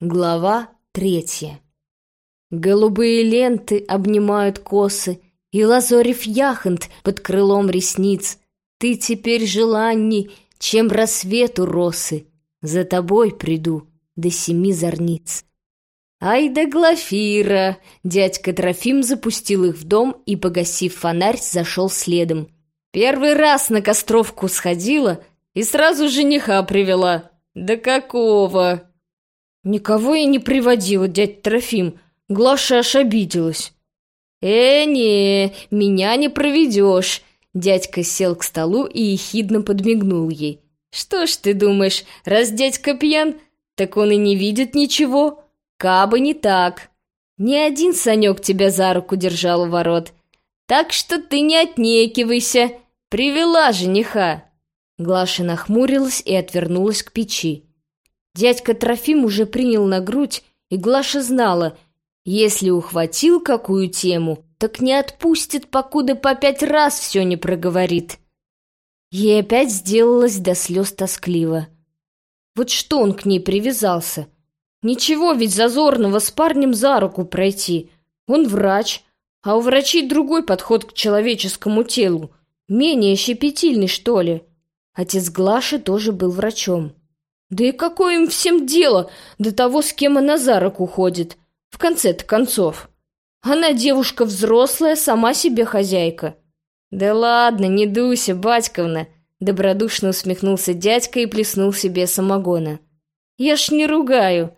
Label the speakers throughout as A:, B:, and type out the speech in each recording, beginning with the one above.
A: Глава третья. Голубые ленты обнимают косы, И лазорев яхонт под крылом ресниц. Ты теперь желанней, чем рассвету росы. За тобой приду до семи зорниц. Ай да Глафира! Дядька Трофим запустил их в дом и, погасив фонарь, зашел следом. Первый раз на Костровку сходила и сразу жениха привела. Да какого? «Никого я не приводила, дядь Трофим. Глаша аж обиделась». «Э, не, меня не проведешь». Дядька сел к столу и ехидно подмигнул ей. «Что ж ты думаешь, раз дядька пьян, так он и не видит ничего? Кабы не так. Ни один Санек тебя за руку держал у ворот. Так что ты не отнекивайся. Привела жениха». Глаша нахмурилась и отвернулась к печи. Дядька Трофим уже принял на грудь, и Глаша знала, если ухватил какую тему, так не отпустит, покуда по пять раз все не проговорит. Ей опять сделалось до слез тоскливо. Вот что он к ней привязался? Ничего ведь зазорного с парнем за руку пройти. Он врач, а у врачей другой подход к человеческому телу, менее щепетильный, что ли. Отец Глаши тоже был врачом. Да и какое им всем дело до того, с кем она за руку ходит, в конце-то концов? Она девушка взрослая, сама себе хозяйка. Да ладно, не дуйся, батьковна, добродушно усмехнулся дядька и плеснул себе самогона. Я ж не ругаю.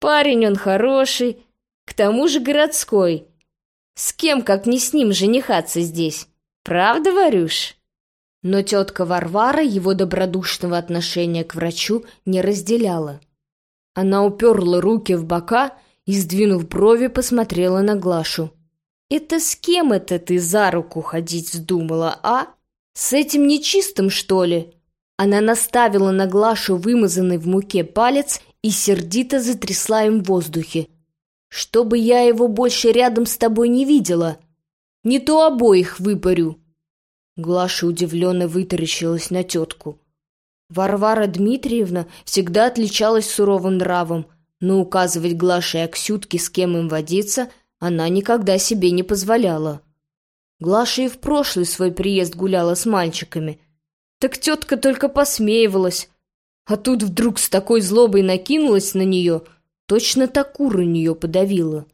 A: Парень он хороший, к тому же городской. С кем, как не с ним, женихаться здесь? Правда, Варюш? Но тетка Варвара его добродушного отношения к врачу не разделяла. Она уперла руки в бока и, сдвинув брови, посмотрела на Глашу. «Это с кем это ты за руку ходить вздумала, а? С этим нечистым, что ли?» Она наставила на Глашу вымазанный в муке палец и сердито затрясла им в воздухе. «Чтобы я его больше рядом с тобой не видела, не то обоих выпарю». Глаша удивленно вытаращилась на тетку. Варвара Дмитриевна всегда отличалась суровым нравом, но указывать Глаше и Аксютке, с кем им водиться, она никогда себе не позволяла. Глаша и в прошлый свой приезд гуляла с мальчиками. Так тетка только посмеивалась, а тут вдруг с такой злобой накинулась на нее, точно такур у нее подавила.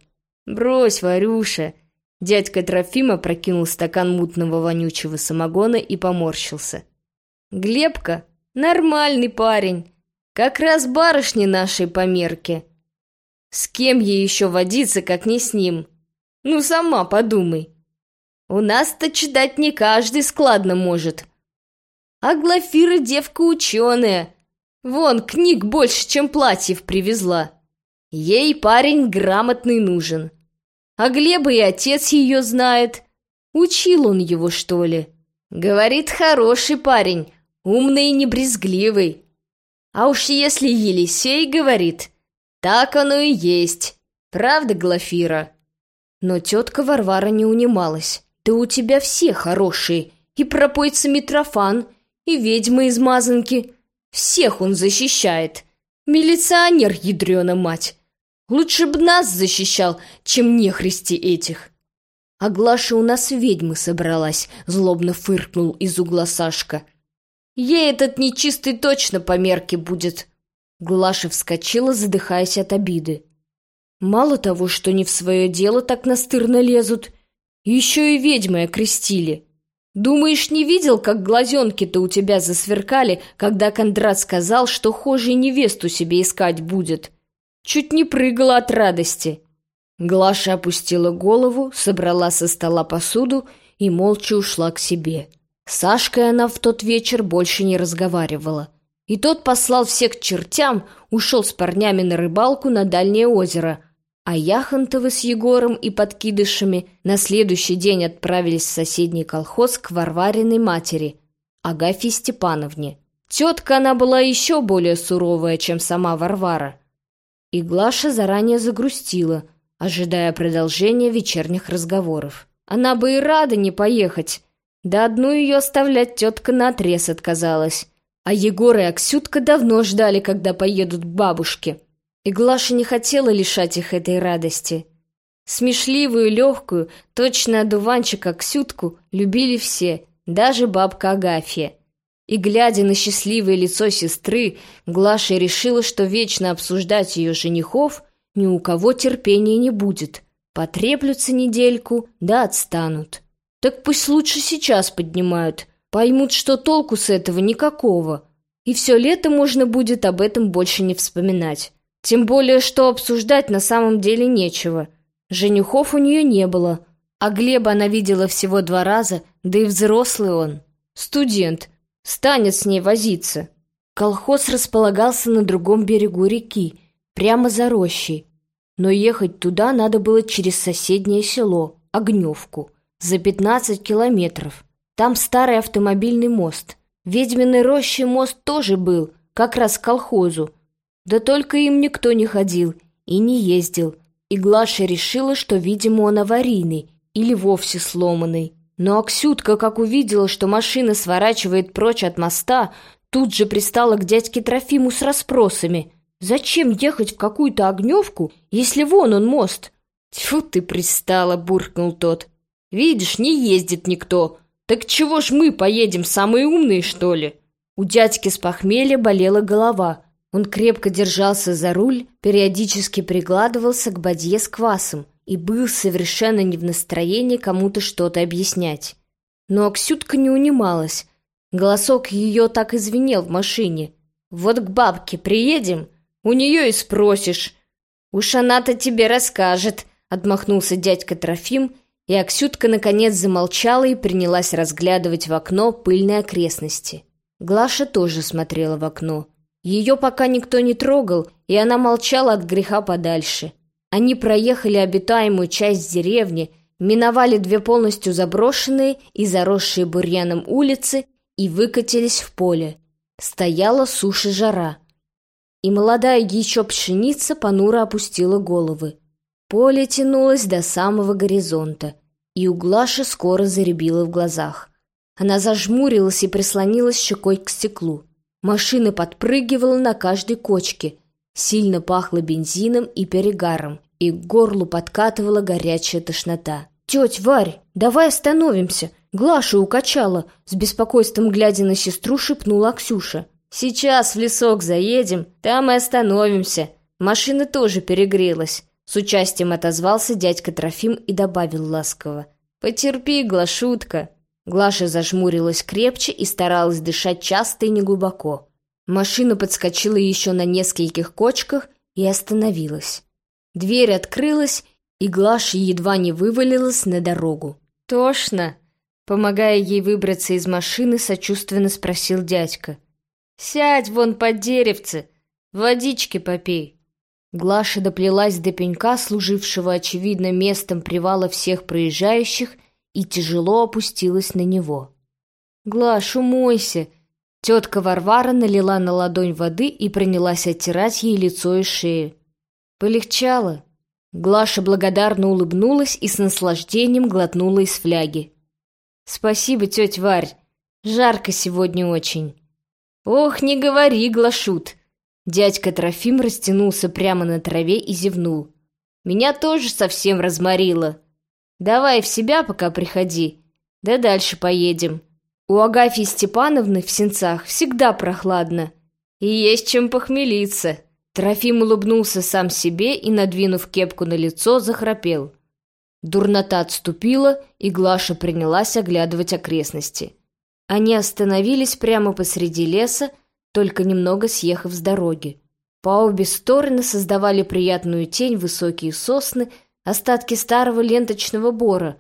A: «Брось, Варюша!» Дядька Трофима прокинул стакан мутного вонючего самогона и поморщился. «Глебка — нормальный парень, как раз барышни нашей померки. С кем ей еще водиться, как не с ним? Ну, сама подумай. У нас-то читать не каждый складно может. А Глафира девка ученая. Вон, книг больше, чем платьев привезла. Ей парень грамотный нужен». А Глеба и отец ее знает. Учил он его, что ли? Говорит, хороший парень, умный и небрезгливый. А уж если Елисей говорит, так оно и есть. Правда, Глафира? Но тетка Варвара не унималась. Да у тебя все хорошие. И пропойца Митрофан, и ведьма из Мазанки. Всех он защищает. Милиционер, ядрена мать. Лучше б нас защищал, чем нехристи этих. А Глаша у нас ведьмы собралась, злобно фыркнул из угла Сашка. Ей этот нечистый точно по мерке будет. Глаша вскочила, задыхаясь от обиды. Мало того, что не в свое дело так настырно лезут, еще и ведьмы окрестили. Думаешь, не видел, как глазенки-то у тебя засверкали, когда Кондрат сказал, что хожий невесту себе искать будет? — чуть не прыгала от радости. Глаша опустила голову, собрала со стола посуду и молча ушла к себе. С Сашкой она в тот вечер больше не разговаривала. И тот послал всех к чертям, ушел с парнями на рыбалку на дальнее озеро, а Яхонтовы с Егором и подкидышами на следующий день отправились в соседний колхоз к Варвариной матери, Агафье Степановне. Тетка она была еще более суровая, чем сама Варвара. И Глаша заранее загрустила, ожидая продолжения вечерних разговоров. Она бы и рада не поехать. Да одну ее оставлять тетка наотрез отказалась. А Егор и Аксютка давно ждали, когда поедут к бабушке. И Глаша не хотела лишать их этой радости. Смешливую, легкую, точно одуванчик Аксютку любили все, даже бабка Агафья. И, глядя на счастливое лицо сестры, Глаша решила, что вечно обсуждать ее женихов ни у кого терпения не будет. Потреплются недельку, да отстанут. Так пусть лучше сейчас поднимают. Поймут, что толку с этого никакого. И все лето можно будет об этом больше не вспоминать. Тем более, что обсуждать на самом деле нечего. Женихов у нее не было. А Глеба она видела всего два раза, да и взрослый он. Студент. Станет с ней возиться. Колхоз располагался на другом берегу реки, прямо за рощей. Но ехать туда надо было через соседнее село, Огневку, за 15 километров. Там старый автомобильный мост. Ведьминой роще мост тоже был, как раз к колхозу. Да только им никто не ходил и не ездил. И Глаша решила, что, видимо, он аварийный или вовсе сломанный. Но Аксютка, как увидела, что машина сворачивает прочь от моста, тут же пристала к дядьке Трофиму с расспросами. «Зачем ехать в какую-то огневку, если вон он мост?» «Тьфу ты пристала!» — буркнул тот. «Видишь, не ездит никто. Так чего ж мы поедем, самые умные, что ли?» У дядьки с похмелья болела голова. Он крепко держался за руль, периодически прикладывался к бадье с квасом и был совершенно не в настроении кому-то что-то объяснять. Но Аксютка не унималась. Голосок ее так извинел в машине. «Вот к бабке приедем, у нее и спросишь». «Уж она-то тебе расскажет», — отмахнулся дядька Трофим, и Аксютка наконец замолчала и принялась разглядывать в окно пыльные окрестности. Глаша тоже смотрела в окно. Ее пока никто не трогал, и она молчала от греха подальше. Они проехали обитаемую часть деревни, миновали две полностью заброшенные и заросшие бурьяном улицы и выкатились в поле. Стояла суши жара. И молодая еще пшеница понуро опустила головы. Поле тянулось до самого горизонта, и у скоро заребило в глазах. Она зажмурилась и прислонилась щекой к стеклу. Машина подпрыгивала на каждой кочке — Сильно пахло бензином и перегаром, и к горлу подкатывала горячая тошнота. «Теть Варь, давай остановимся!» Глаша укачала, с беспокойством глядя на сестру, шепнула Ксюша. «Сейчас в лесок заедем, там и остановимся. Машина тоже перегрелась». С участием отозвался дядька Трофим и добавил ласково. «Потерпи, Глашутка». Глаша зажмурилась крепче и старалась дышать часто и неглубоко. Машина подскочила еще на нескольких кочках и остановилась. Дверь открылась, и Глаша едва не вывалилась на дорогу. «Тошно!» Помогая ей выбраться из машины, сочувственно спросил дядька. «Сядь вон под деревце, водички попей». Глаша доплелась до пенька, служившего, очевидно, местом привала всех проезжающих, и тяжело опустилась на него. «Глаш, умойся!» Тетка Варвара налила на ладонь воды и принялась оттирать ей лицо и шею. Полегчало. Глаша благодарно улыбнулась и с наслаждением глотнула из фляги. «Спасибо, тетя Варь. Жарко сегодня очень». «Ох, не говори, Глашут!» Дядька Трофим растянулся прямо на траве и зевнул. «Меня тоже совсем разморило. Давай в себя пока приходи, да дальше поедем». У Агафьи Степановны в сенцах всегда прохладно. И есть чем похмелиться. Трофим улыбнулся сам себе и, надвинув кепку на лицо, захрапел. Дурнота отступила, и Глаша принялась оглядывать окрестности. Они остановились прямо посреди леса, только немного съехав с дороги. По обе стороны создавали приятную тень высокие сосны, остатки старого ленточного бора.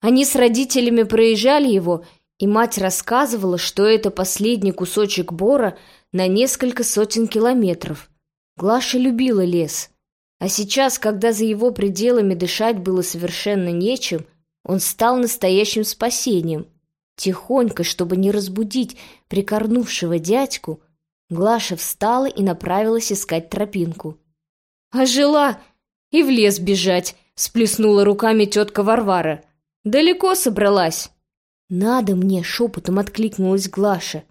A: Они с родителями проезжали его и мать рассказывала, что это последний кусочек бора на несколько сотен километров. Глаша любила лес. А сейчас, когда за его пределами дышать было совершенно нечем, он стал настоящим спасением. Тихонько, чтобы не разбудить прикорнувшего дядьку, Глаша встала и направилась искать тропинку. «А жила и в лес бежать!» — сплеснула руками тетка Варвара. «Далеко собралась?» «Надо мне!» — шепотом откликнулась Глаша.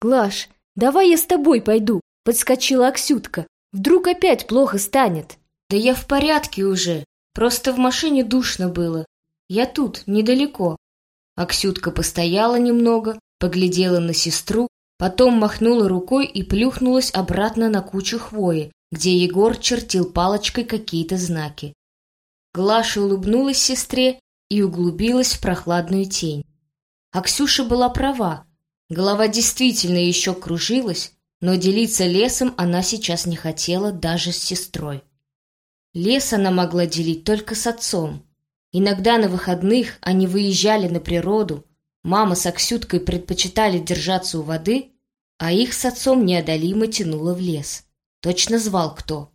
A: «Глаш, давай я с тобой пойду!» — подскочила Аксютка. Вдруг опять плохо станет? Да я в порядке уже. Просто в машине душно было. Я тут, недалеко. Аксютка постояла немного, поглядела на сестру, потом махнула рукой и плюхнулась обратно на кучу хвои, где Егор чертил палочкой какие-то знаки. Глаша улыбнулась сестре и углубилась в прохладную тень. А Ксюша была права. Голова действительно еще кружилась, но делиться лесом она сейчас не хотела даже с сестрой. Лес она могла делить только с отцом. Иногда на выходных они выезжали на природу, мама с Аксюткой предпочитали держаться у воды, а их с отцом неодолимо тянуло в лес. Точно звал кто.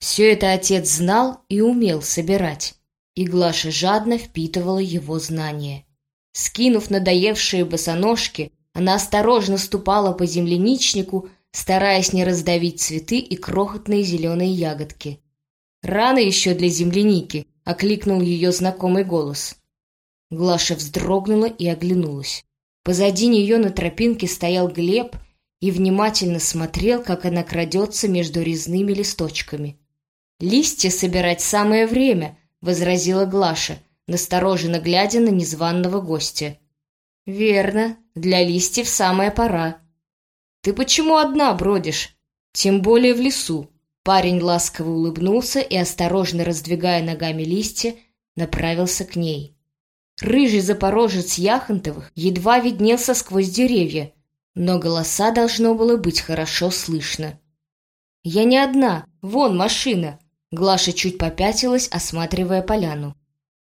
A: Все это отец знал и умел собирать, и Глаша жадно впитывала его знания. Скинув надоевшие босоножки, она осторожно ступала по земляничнику, стараясь не раздавить цветы и крохотные зеленые ягодки. «Рано еще для земляники!» — окликнул ее знакомый голос. Глаша вздрогнула и оглянулась. Позади нее на тропинке стоял Глеб и внимательно смотрел, как она крадется между резными листочками. «Листья собирать самое время», — возразила Глаша, настороженно глядя на незваного гостя. «Верно, для листьев самая пора. Ты почему одна бродишь? Тем более в лесу». Парень ласково улыбнулся и, осторожно раздвигая ногами листья, направился к ней. Рыжий запорожец Яхонтовых едва виднелся сквозь деревья, но голоса должно было быть хорошо слышно. «Я не одна, вон машина!» Глаша чуть попятилась, осматривая поляну.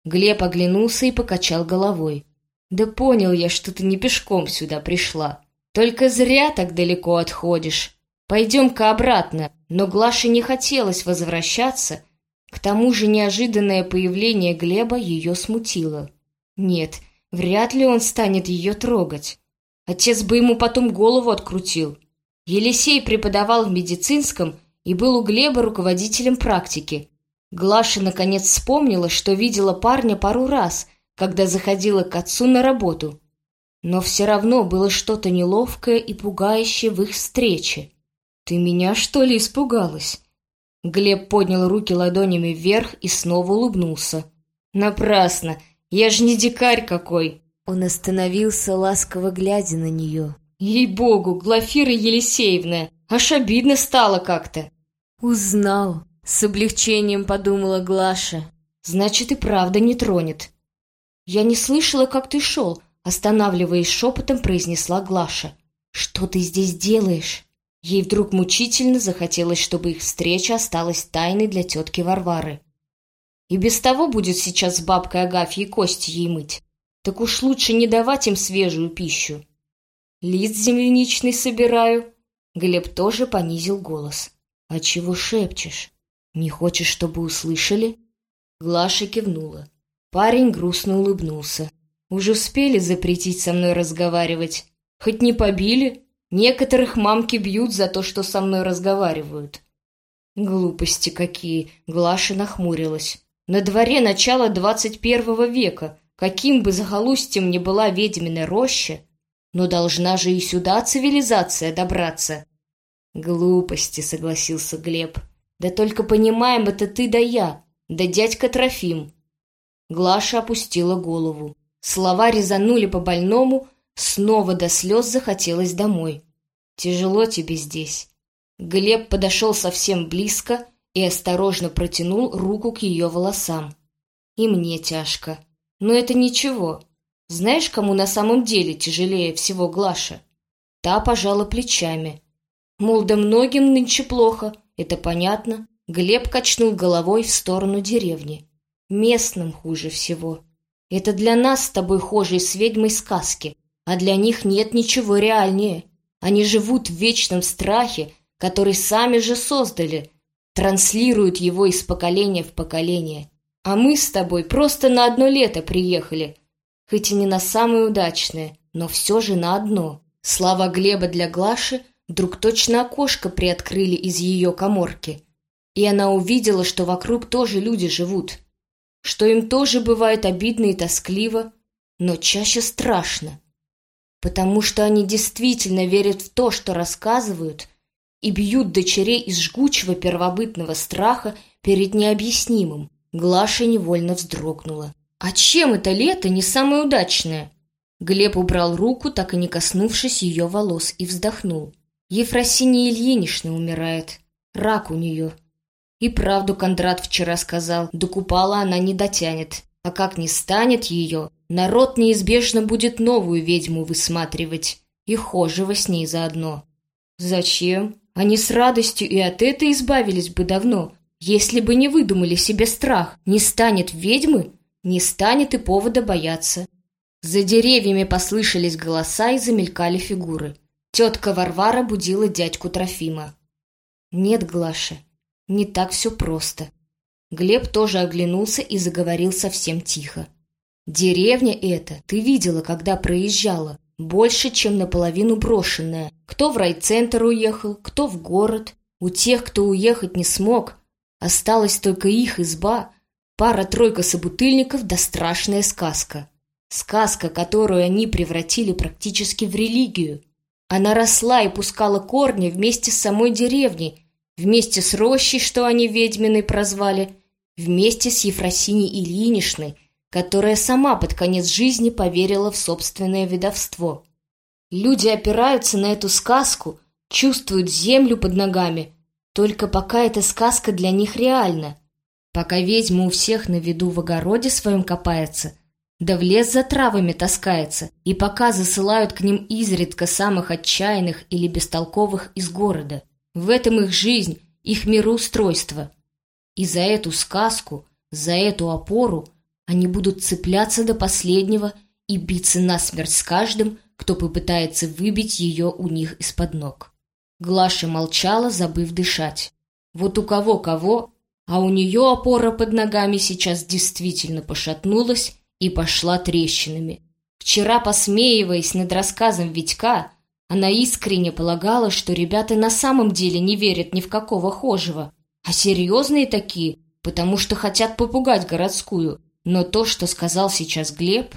A: Глеб оглянулся и покачал головой. «Да понял я, что ты не пешком сюда пришла. Только зря так далеко отходишь. Пойдем-ка обратно». Но Глаше не хотелось возвращаться. К тому же неожиданное появление Глеба ее смутило. Нет, вряд ли он станет ее трогать. Отец бы ему потом голову открутил. Елисей преподавал в медицинском и был у Глеба руководителем практики. Глаша наконец вспомнила, что видела парня пару раз, когда заходила к отцу на работу. Но все равно было что-то неловкое и пугающее в их встрече. «Ты меня, что ли, испугалась?» Глеб поднял руки ладонями вверх и снова улыбнулся. «Напрасно! Я же не дикарь какой!» Он остановился, ласково глядя на нее. «Ей-богу, Глафира Елисеевна! Аж обидно стало как-то!» «Узнал!» С облегчением подумала Глаша. Значит, и правда не тронет. Я не слышала, как ты шел, останавливаясь шепотом, произнесла Глаша. Что ты здесь делаешь? Ей вдруг мучительно захотелось, чтобы их встреча осталась тайной для тетки Варвары. И без того будет сейчас с бабкой Агафьей кости ей мыть. Так уж лучше не давать им свежую пищу. Лист земляничный собираю. Глеб тоже понизил голос. А чего шепчешь? «Не хочешь, чтобы услышали?» Глаша кивнула. Парень грустно улыбнулся. «Уже успели запретить со мной разговаривать? Хоть не побили? Некоторых мамки бьют за то, что со мной разговаривают». «Глупости какие!» — Глаша нахмурилась. «На дворе начало двадцать первого века. Каким бы захолустьем ни была ведьмина роща, но должна же и сюда цивилизация добраться». «Глупости», — согласился Глеб. Да только понимаем это ты да я, да дядька Трофим. Глаша опустила голову. Слова резанули по больному, снова до слез захотелось домой. Тяжело тебе здесь. Глеб подошел совсем близко и осторожно протянул руку к ее волосам. И мне тяжко. Но это ничего. Знаешь, кому на самом деле тяжелее всего Глаша? Та пожала плечами. Мол, да многим нынче плохо, это понятно. Глеб качнул головой в сторону деревни. Местным хуже всего. Это для нас с тобой хожей с ведьмой сказки, а для них нет ничего реальнее. Они живут в вечном страхе, который сами же создали, транслируют его из поколения в поколение. А мы с тобой просто на одно лето приехали, хоть и не на самое удачное, но все же на одно. Слова Глеба для Глаши Вдруг точно окошко приоткрыли из ее коморки, и она увидела, что вокруг тоже люди живут, что им тоже бывает обидно и тоскливо, но чаще страшно, потому что они действительно верят в то, что рассказывают, и бьют дочерей из жгучего первобытного страха перед необъяснимым. Глаша невольно вздрогнула. «А чем это лето не самое удачное?» Глеб убрал руку, так и не коснувшись ее волос, и вздохнул. Ефросинья Ильинична умирает. Рак у нее. И правду Кондрат вчера сказал, до купала она не дотянет. А как не станет ее, народ неизбежно будет новую ведьму высматривать. И хожего с ней заодно. Зачем? Они с радостью и от этой избавились бы давно, если бы не выдумали себе страх. Не станет ведьмы, не станет и повода бояться. За деревьями послышались голоса и замелькали фигуры. Тетка Варвара будила дядьку Трофима. «Нет, Глаша, не так все просто». Глеб тоже оглянулся и заговорил совсем тихо. «Деревня эта, ты видела, когда проезжала, больше, чем наполовину брошенная. Кто в райцентр уехал, кто в город. У тех, кто уехать не смог, осталась только их изба, пара-тройка собутыльников да страшная сказка. Сказка, которую они превратили практически в религию. Она росла и пускала корни вместе с самой деревней, вместе с рощей, что они ведьминой прозвали, вместе с Ефросиней Ильинишной, которая сама под конец жизни поверила в собственное ведовство. Люди опираются на эту сказку, чувствуют землю под ногами, только пока эта сказка для них реальна. Пока ведьма у всех на виду в огороде своем копается – да в лес за травами таскается, и пока засылают к ним изредка самых отчаянных или бестолковых из города. В этом их жизнь, их мироустройство. И за эту сказку, за эту опору они будут цепляться до последнего и биться насмерть с каждым, кто попытается выбить ее у них из-под ног. Глаша молчала, забыв дышать. Вот у кого-кого, а у нее опора под ногами сейчас действительно пошатнулась, и пошла трещинами. Вчера, посмеиваясь над рассказом Витька, она искренне полагала, что ребята на самом деле не верят ни в какого хожего, а серьезные такие, потому что хотят попугать городскую. Но то, что сказал сейчас Глеб,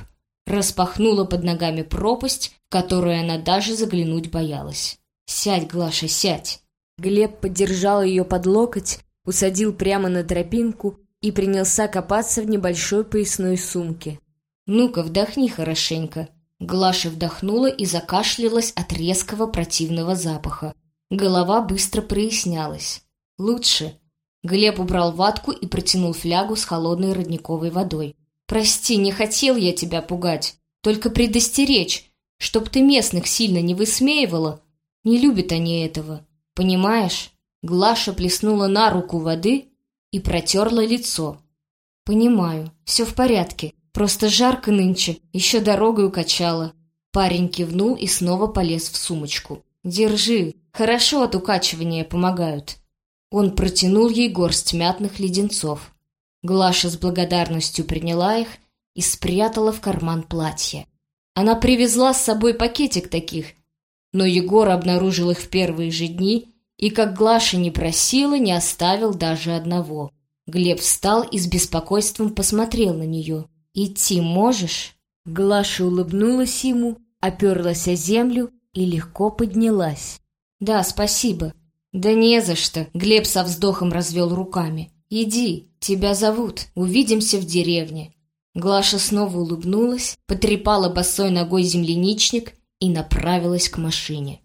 A: распахнуло под ногами пропасть, в которую она даже заглянуть боялась. «Сядь, Глаша, сядь!» Глеб поддержал ее под локоть, усадил прямо на тропинку и принялся копаться в небольшой поясной сумке. «Ну-ка, вдохни хорошенько». Глаша вдохнула и закашлялась от резкого противного запаха. Голова быстро прояснялась. «Лучше». Глеб убрал ватку и протянул флягу с холодной родниковой водой. «Прости, не хотел я тебя пугать. Только предостеречь, чтоб ты местных сильно не высмеивала. Не любят они этого. Понимаешь?» Глаша плеснула на руку воды и протерла лицо. «Понимаю, все в порядке. Просто жарко нынче, еще дорогой укачала». Парень кивнул и снова полез в сумочку. «Держи, хорошо от укачивания помогают». Он протянул ей горсть мятных леденцов. Глаша с благодарностью приняла их и спрятала в карман платья. Она привезла с собой пакетик таких, но Егор обнаружил их в первые же дни и, как Глаша не просила, не оставил даже одного. Глеб встал и с беспокойством посмотрел на нее. «Идти можешь?» Глаша улыбнулась ему, оперлась о землю и легко поднялась. «Да, спасибо». «Да не за что», — Глеб со вздохом развел руками. «Иди, тебя зовут, увидимся в деревне». Глаша снова улыбнулась, потрепала босой ногой земляничник и направилась к машине.